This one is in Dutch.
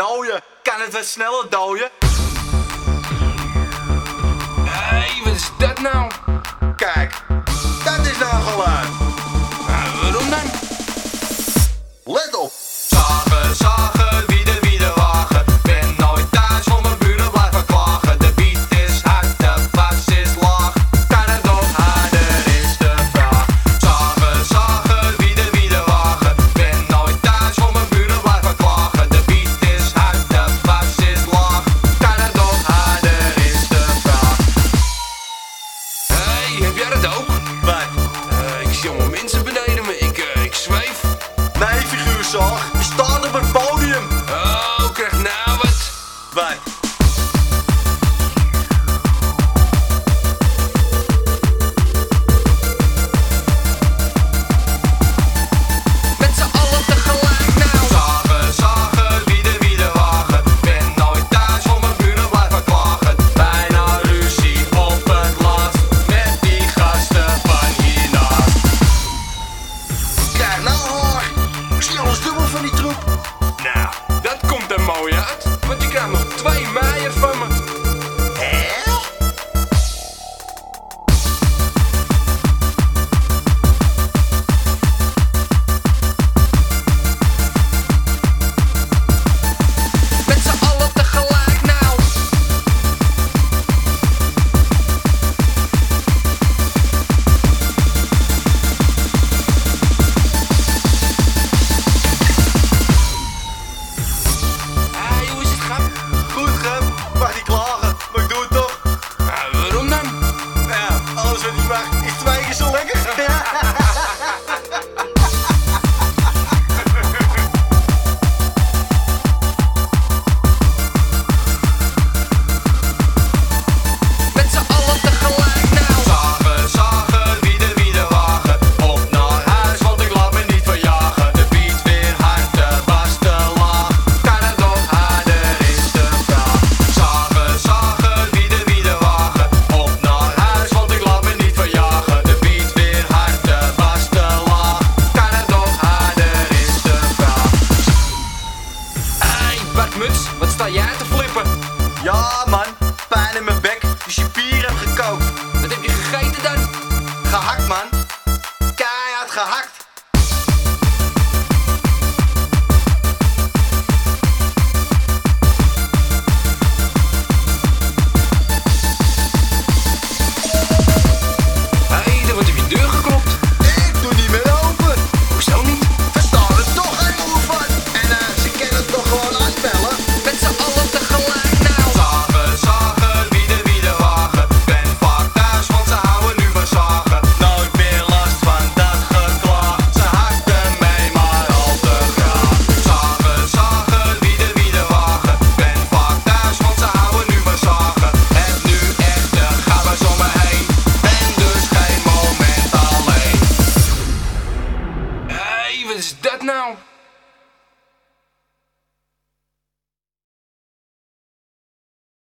nooien. Kan het wel sneller Douwen. Hé, hey, wat is dat nou? Kijk, dat is nou geluid. Uh, waarom dan? Let op. uit te flippen. Ja, man. It's dead now?